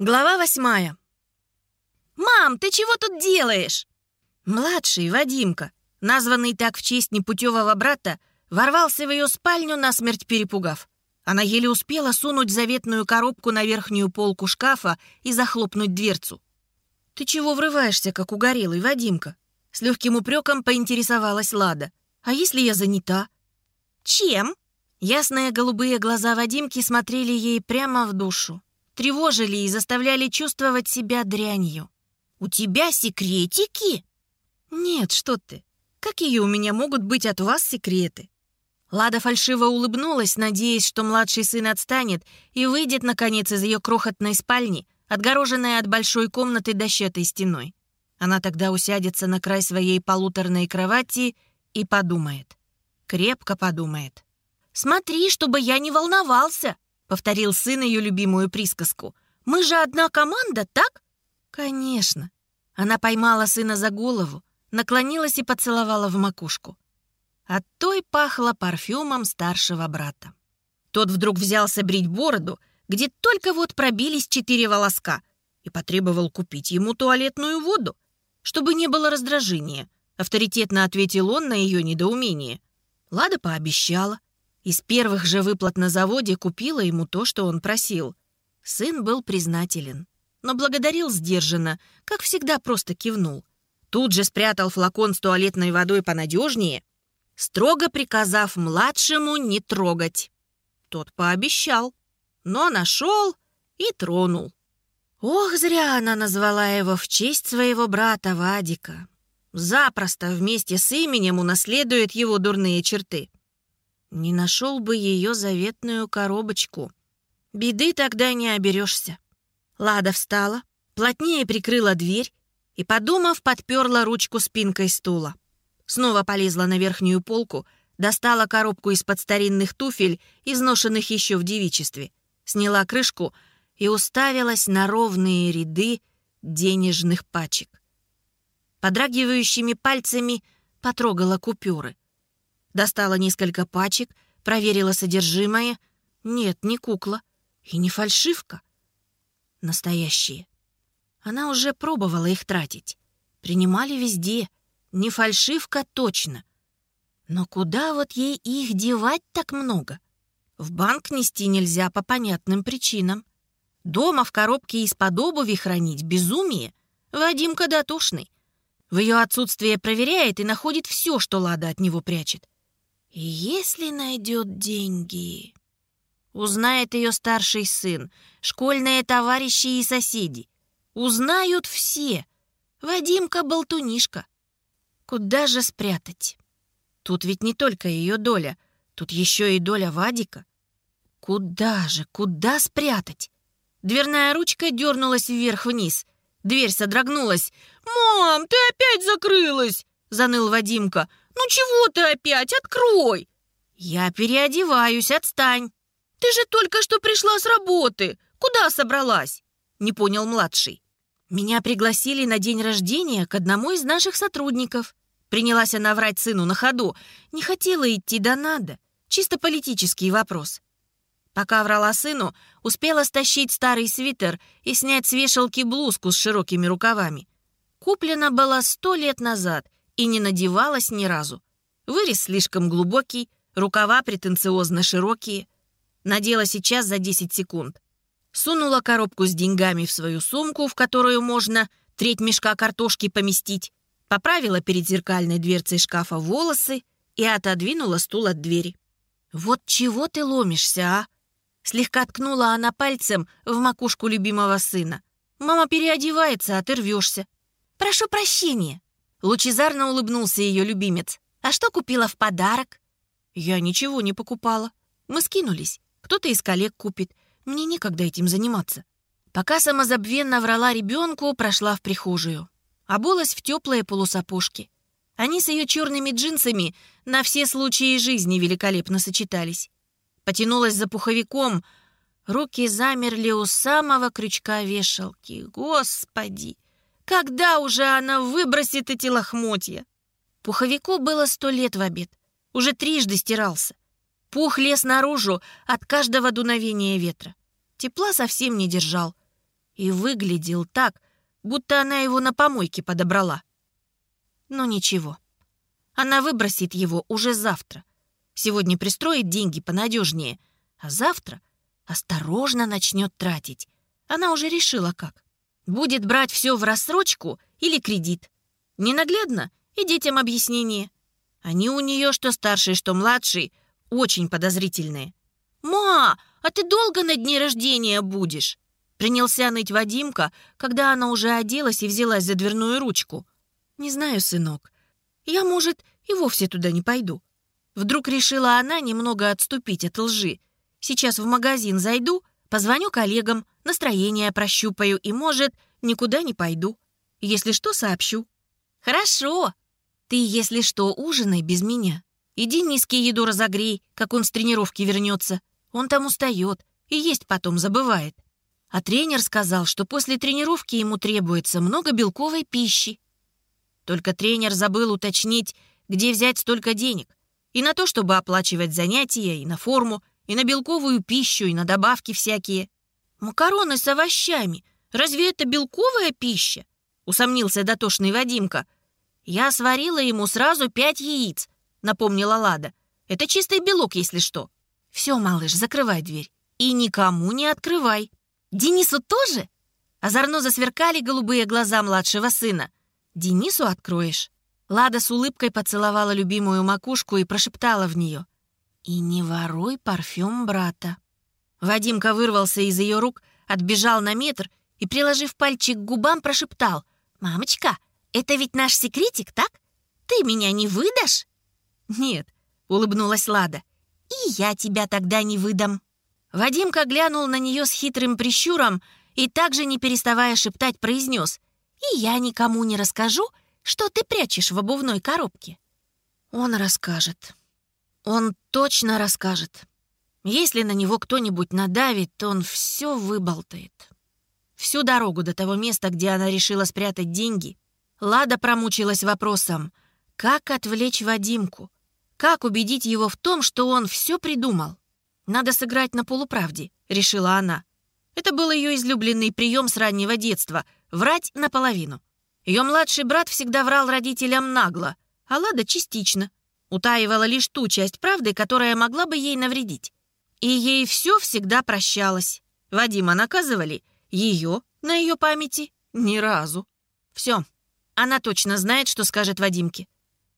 Глава восьмая. «Мам, ты чего тут делаешь?» Младший, Вадимка, названный так в честь непутевого брата, ворвался в ее спальню, насмерть перепугав. Она еле успела сунуть заветную коробку на верхнюю полку шкафа и захлопнуть дверцу. «Ты чего врываешься, как угорелый, Вадимка?» С легким упреком поинтересовалась Лада. «А если я занята?» «Чем?» Ясные голубые глаза Вадимки смотрели ей прямо в душу. Тревожили и заставляли чувствовать себя дрянью. «У тебя секретики?» «Нет, что ты. Какие у меня могут быть от вас секреты?» Лада фальшиво улыбнулась, надеясь, что младший сын отстанет и выйдет, наконец, из ее крохотной спальни, отгороженной от большой комнаты дощатой стеной. Она тогда усядется на край своей полуторной кровати и подумает. Крепко подумает. «Смотри, чтобы я не волновался», — повторил сын ее любимую присказку. «Мы же одна команда, так?» «Конечно». Она поймала сына за голову, наклонилась и поцеловала в макушку. От той пахло парфюмом старшего брата. Тот вдруг взялся брить бороду, где только вот пробились четыре волоска, и потребовал купить ему туалетную воду, чтобы не было раздражения. Авторитетно ответил он на ее недоумение. Лада пообещала. Из первых же выплат на заводе купила ему то, что он просил. Сын был признателен, но благодарил сдержанно, как всегда просто кивнул. Тут же спрятал флакон с туалетной водой понадежнее, строго приказав младшему не трогать. Тот пообещал, но нашел и тронул. Ох, зря она назвала его в честь своего брата Вадика. Запросто вместе с именем унаследует его дурные черты. Не нашел бы ее заветную коробочку. Беды тогда не оберешься. Лада встала, плотнее прикрыла дверь и, подумав, подперла ручку спинкой стула. Снова полезла на верхнюю полку, достала коробку из-под старинных туфель, изношенных еще в девичестве, сняла крышку и уставилась на ровные ряды денежных пачек. Подрагивающими пальцами потрогала купюры. Достала несколько пачек, проверила содержимое. Нет, не кукла и не фальшивка. Настоящие. Она уже пробовала их тратить. Принимали везде. Не фальшивка точно. Но куда вот ей их девать так много? В банк нести нельзя по понятным причинам. Дома в коробке из-под обуви хранить — безумие. Вадимка дотошный. В ее отсутствие проверяет и находит все, что Лада от него прячет. Если найдет деньги... Узнает ее старший сын, школьные товарищи и соседи. Узнают все. Вадимка болтунишка. Куда же спрятать? Тут ведь не только ее доля, тут еще и доля Вадика. Куда же, куда спрятать? Дверная ручка дернулась вверх-вниз. Дверь содрогнулась. «Мам, ты опять закрылась!» — заныл Вадимка. «Ну чего ты опять? Открой!» «Я переодеваюсь, отстань!» «Ты же только что пришла с работы! Куда собралась?» Не понял младший. «Меня пригласили на день рождения к одному из наших сотрудников». Принялась она врать сыну на ходу. Не хотела идти, да надо. Чисто политический вопрос. Пока врала сыну, успела стащить старый свитер и снять с вешалки блузку с широкими рукавами. Куплена была сто лет назад и не надевалась ни разу. Вырез слишком глубокий, рукава претенциозно широкие. Надела сейчас за 10 секунд. Сунула коробку с деньгами в свою сумку, в которую можно треть мешка картошки поместить, поправила перед зеркальной дверцей шкафа волосы и отодвинула стул от двери. «Вот чего ты ломишься, а?» Слегка ткнула она пальцем в макушку любимого сына. «Мама переодевается, а ты рвешься». «Прошу прощения», Лучезарно улыбнулся ее любимец. «А что купила в подарок?» «Я ничего не покупала. Мы скинулись. Кто-то из коллег купит. Мне некогда этим заниматься». Пока самозабвенно врала ребенку, прошла в прихожую. Обулась в теплые полусапожки. Они с ее черными джинсами на все случаи жизни великолепно сочетались. Потянулась за пуховиком. Руки замерли у самого крючка вешалки. Господи! Когда уже она выбросит эти лохмотья? Пуховику было сто лет в обед. Уже трижды стирался. Пух лез наружу от каждого дуновения ветра. Тепла совсем не держал. И выглядел так, будто она его на помойке подобрала. Но ничего. Она выбросит его уже завтра. Сегодня пристроит деньги понадежнее, а завтра осторожно начнет тратить. Она уже решила как. Будет брать все в рассрочку или кредит. Ненаглядно и детям объяснение. Они у нее, что старший, что младший, очень подозрительные. «Ма, а ты долго на дне рождения будешь?» Принялся ныть Вадимка, когда она уже оделась и взялась за дверную ручку. «Не знаю, сынок. Я, может, и вовсе туда не пойду». Вдруг решила она немного отступить от лжи. «Сейчас в магазин зайду, позвоню коллегам, настроение прощупаю и, может, никуда не пойду. Если что, сообщу». «Хорошо. Ты, если что, ужинай без меня. Иди низкий еду разогрей, как он с тренировки вернется. Он там устает и есть потом забывает. А тренер сказал, что после тренировки ему требуется много белковой пищи. Только тренер забыл уточнить, где взять столько денег. И на то, чтобы оплачивать занятия, и на форму, и на белковую пищу, и на добавки всякие. «Макароны с овощами. Разве это белковая пища?» — усомнился дотошный Вадимка. «Я сварила ему сразу пять яиц», — напомнила Лада. «Это чистый белок, если что». «Все, малыш, закрывай дверь. И никому не открывай». «Денису тоже?» Озорно засверкали голубые глаза младшего сына. «Денису откроешь?» Лада с улыбкой поцеловала любимую макушку и прошептала в нее. «И не воруй парфюм брата». Вадимка вырвался из ее рук, отбежал на метр и, приложив пальчик к губам, прошептал. «Мамочка, это ведь наш секретик, так? Ты меня не выдашь?» «Нет», — улыбнулась Лада. «И я тебя тогда не выдам». Вадимка глянул на нее с хитрым прищуром и также, не переставая шептать, произнес. «И я никому не расскажу, что ты прячешь в обувной коробке». Он расскажет. Он точно расскажет. Если на него кто-нибудь надавит, то он все выболтает. Всю дорогу до того места, где она решила спрятать деньги, Лада промучилась вопросом, как отвлечь Вадимку, как убедить его в том, что он все придумал. «Надо сыграть на полуправде», — решила она. Это был ее излюбленный прием с раннего детства — врать наполовину. Ее младший брат всегда врал родителям нагло, а Лада частично. Утаивала лишь ту часть правды, которая могла бы ей навредить. И ей все всегда прощалось. Вадима наказывали, ее на ее памяти ни разу. Все, она точно знает, что скажет Вадимке.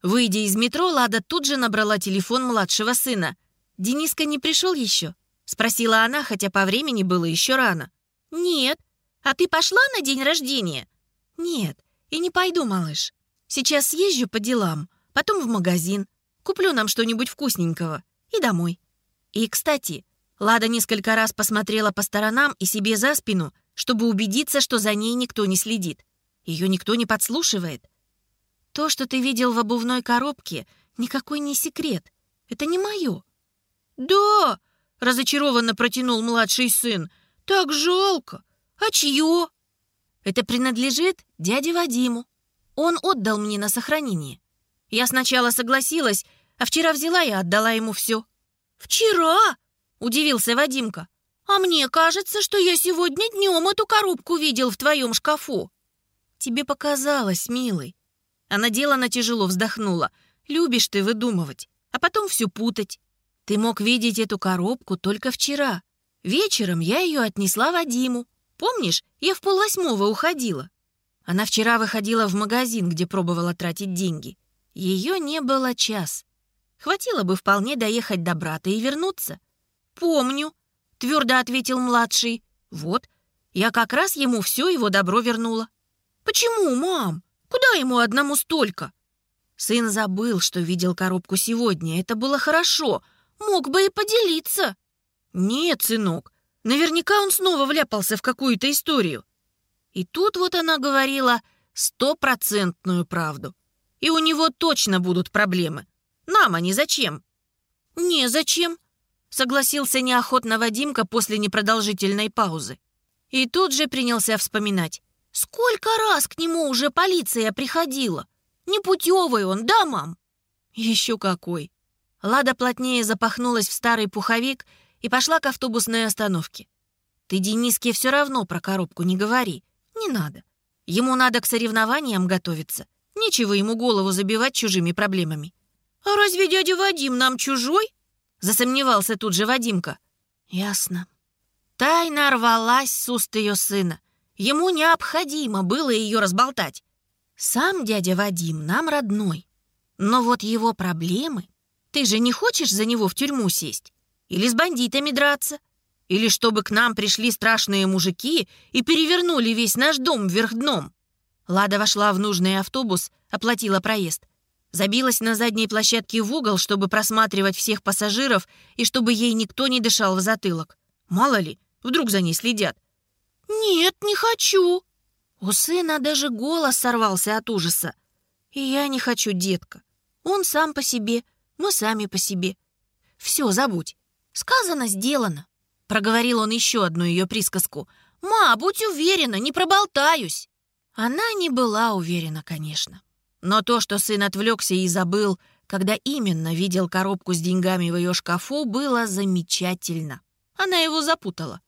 Выйдя из метро, Лада тут же набрала телефон младшего сына — «Дениска не пришел еще?» — спросила она, хотя по времени было еще рано. «Нет. А ты пошла на день рождения?» «Нет, и не пойду, малыш. Сейчас съезжу по делам, потом в магазин, куплю нам что-нибудь вкусненького и домой. И, кстати, Лада несколько раз посмотрела по сторонам и себе за спину, чтобы убедиться, что за ней никто не следит. Ее никто не подслушивает. То, что ты видел в обувной коробке, никакой не секрет. Это не мое. «Да!» — разочарованно протянул младший сын. «Так жалко! А чье?» «Это принадлежит дяде Вадиму. Он отдал мне на сохранение. Я сначала согласилась, а вчера взяла и отдала ему все». «Вчера?» — удивился Вадимка. «А мне кажется, что я сегодня днем эту коробку видел в твоем шкафу». «Тебе показалось, милый». Она делано тяжело вздохнула. «Любишь ты выдумывать, а потом все путать. Ты мог видеть эту коробку только вчера. Вечером я ее отнесла Вадиму. Помнишь, я в полвосьмого уходила. Она вчера выходила в магазин, где пробовала тратить деньги. Ее не было час. Хватило бы вполне доехать до брата и вернуться. «Помню», — твердо ответил младший. «Вот, я как раз ему все его добро вернула». «Почему, мам? Куда ему одному столько?» Сын забыл, что видел коробку сегодня. Это было хорошо — Мог бы и поделиться. Нет, сынок, наверняка он снова вляпался в какую-то историю. И тут вот она говорила стопроцентную правду. И у него точно будут проблемы. Нам они зачем? Не зачем, согласился неохотно Вадимка после непродолжительной паузы. И тут же принялся вспоминать. Сколько раз к нему уже полиция приходила? Непутевый он, да, мам? Еще какой. Лада плотнее запахнулась в старый пуховик и пошла к автобусной остановке. Ты Дениске все равно про коробку не говори. Не надо. Ему надо к соревнованиям готовиться. Нечего ему голову забивать чужими проблемами. «А разве дядя Вадим нам чужой?» Засомневался тут же Вадимка. «Ясно». Тайна рвалась с уст ее сына. Ему необходимо было ее разболтать. Сам дядя Вадим нам родной. Но вот его проблемы... Ты же не хочешь за него в тюрьму сесть? Или с бандитами драться? Или чтобы к нам пришли страшные мужики и перевернули весь наш дом вверх дном?» Лада вошла в нужный автобус, оплатила проезд. Забилась на задней площадке в угол, чтобы просматривать всех пассажиров и чтобы ей никто не дышал в затылок. Мало ли, вдруг за ней следят. «Нет, не хочу!» У сына даже голос сорвался от ужаса. «И я не хочу, детка. Он сам по себе, мы сами по себе. Все, забудь. Сказано, сделано». Проговорил он еще одну ее присказку. «Ма, будь уверена, не проболтаюсь!» Она не была уверена, конечно. Но то, что сын отвлекся и забыл, когда именно видел коробку с деньгами в ее шкафу, было замечательно. Она его запутала.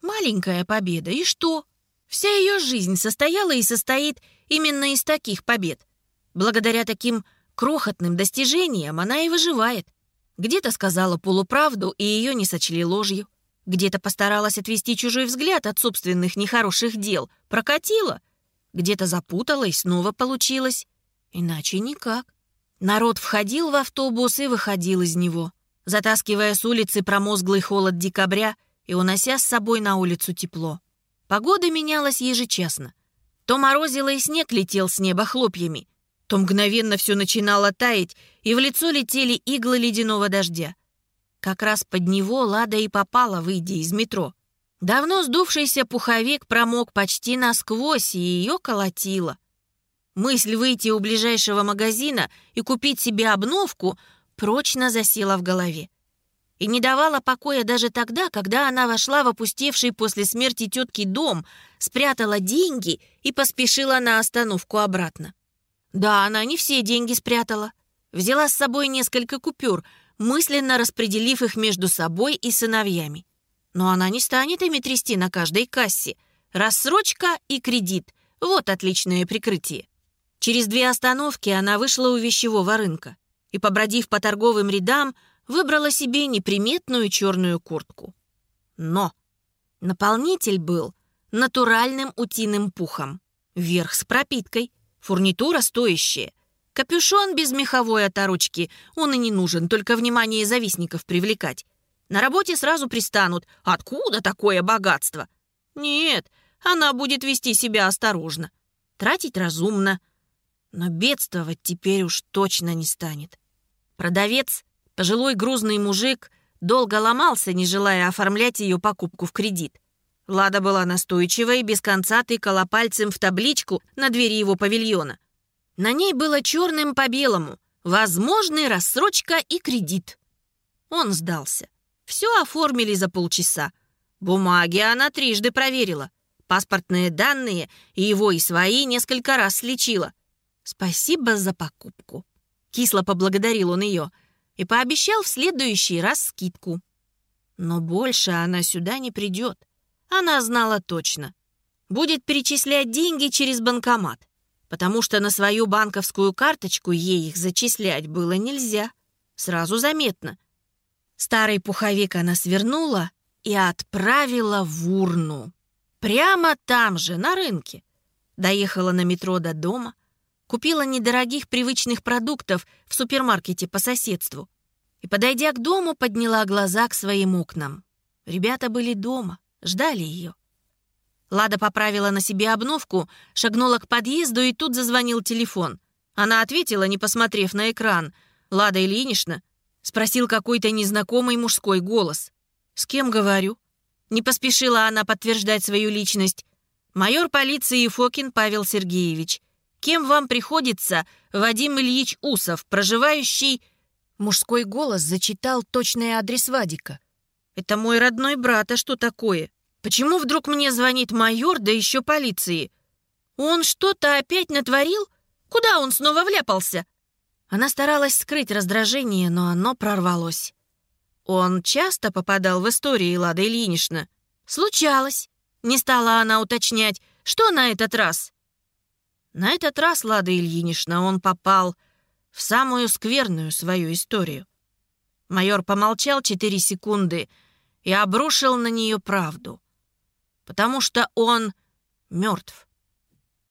Маленькая победа, и что? Вся ее жизнь состояла и состоит именно из таких побед. Благодаря таким крохотным достижениям она и выживает. Где-то сказала полуправду, и ее не сочли ложью. Где-то постаралась отвести чужой взгляд от собственных нехороших дел. Прокатила. Где-то запутала и снова получилось. Иначе никак. Народ входил в автобус и выходил из него, затаскивая с улицы промозглый холод декабря и унося с собой на улицу тепло. Погода менялась ежечасно. То морозило и снег летел с неба хлопьями, то мгновенно все начинало таять, и в лицо летели иглы ледяного дождя. Как раз под него Лада и попала, выйдя из метро. Давно сдувшийся пуховик промок почти насквозь, и ее колотило. Мысль выйти у ближайшего магазина и купить себе обновку прочно засела в голове. И не давала покоя даже тогда, когда она вошла в опустевший после смерти тетки дом, спрятала деньги и поспешила на остановку обратно. Да, она не все деньги спрятала. Взяла с собой несколько купюр — мысленно распределив их между собой и сыновьями. Но она не станет ими трясти на каждой кассе. Рассрочка и кредит — вот отличное прикрытие. Через две остановки она вышла у вещевого рынка и, побродив по торговым рядам, выбрала себе неприметную черную куртку. Но наполнитель был натуральным утиным пухом, верх с пропиткой, фурнитура стоящая — Капюшон без меховой оторочки, он и не нужен, только внимание завистников привлекать. На работе сразу пристанут. Откуда такое богатство? Нет, она будет вести себя осторожно. Тратить разумно. Но бедствовать теперь уж точно не станет. Продавец, пожилой грузный мужик, долго ломался, не желая оформлять ее покупку в кредит. Лада была настойчива и без конца тыкала пальцем в табличку на двери его павильона. На ней было черным по белому. Возможный рассрочка и кредит. Он сдался. Все оформили за полчаса. Бумаги она трижды проверила. Паспортные данные и его, и свои несколько раз слечила. «Спасибо за покупку». Кисло поблагодарил он ее и пообещал в следующий раз скидку. Но больше она сюда не придет. Она знала точно. Будет перечислять деньги через банкомат потому что на свою банковскую карточку ей их зачислять было нельзя. Сразу заметно. Старый пуховик она свернула и отправила в урну. Прямо там же, на рынке. Доехала на метро до дома, купила недорогих привычных продуктов в супермаркете по соседству и, подойдя к дому, подняла глаза к своим окнам. Ребята были дома, ждали ее. Лада поправила на себе обновку, шагнула к подъезду, и тут зазвонил телефон. Она ответила, не посмотрев на экран. «Лада Ильинична?» — спросил какой-то незнакомый мужской голос. «С кем говорю?» Не поспешила она подтверждать свою личность. «Майор полиции Фокин Павел Сергеевич. Кем вам приходится Вадим Ильич Усов, проживающий...» Мужской голос зачитал точный адрес Вадика. «Это мой родной брат, а что такое?» Почему вдруг мне звонит майор, да еще полиции? Он что-то опять натворил? Куда он снова вляпался?» Она старалась скрыть раздражение, но оно прорвалось. Он часто попадал в истории, Лада Ильинична. «Случалось», — не стала она уточнять, что на этот раз. На этот раз, Лада Ильинична, он попал в самую скверную свою историю. Майор помолчал четыре секунды и обрушил на нее правду. Потому что он мертв.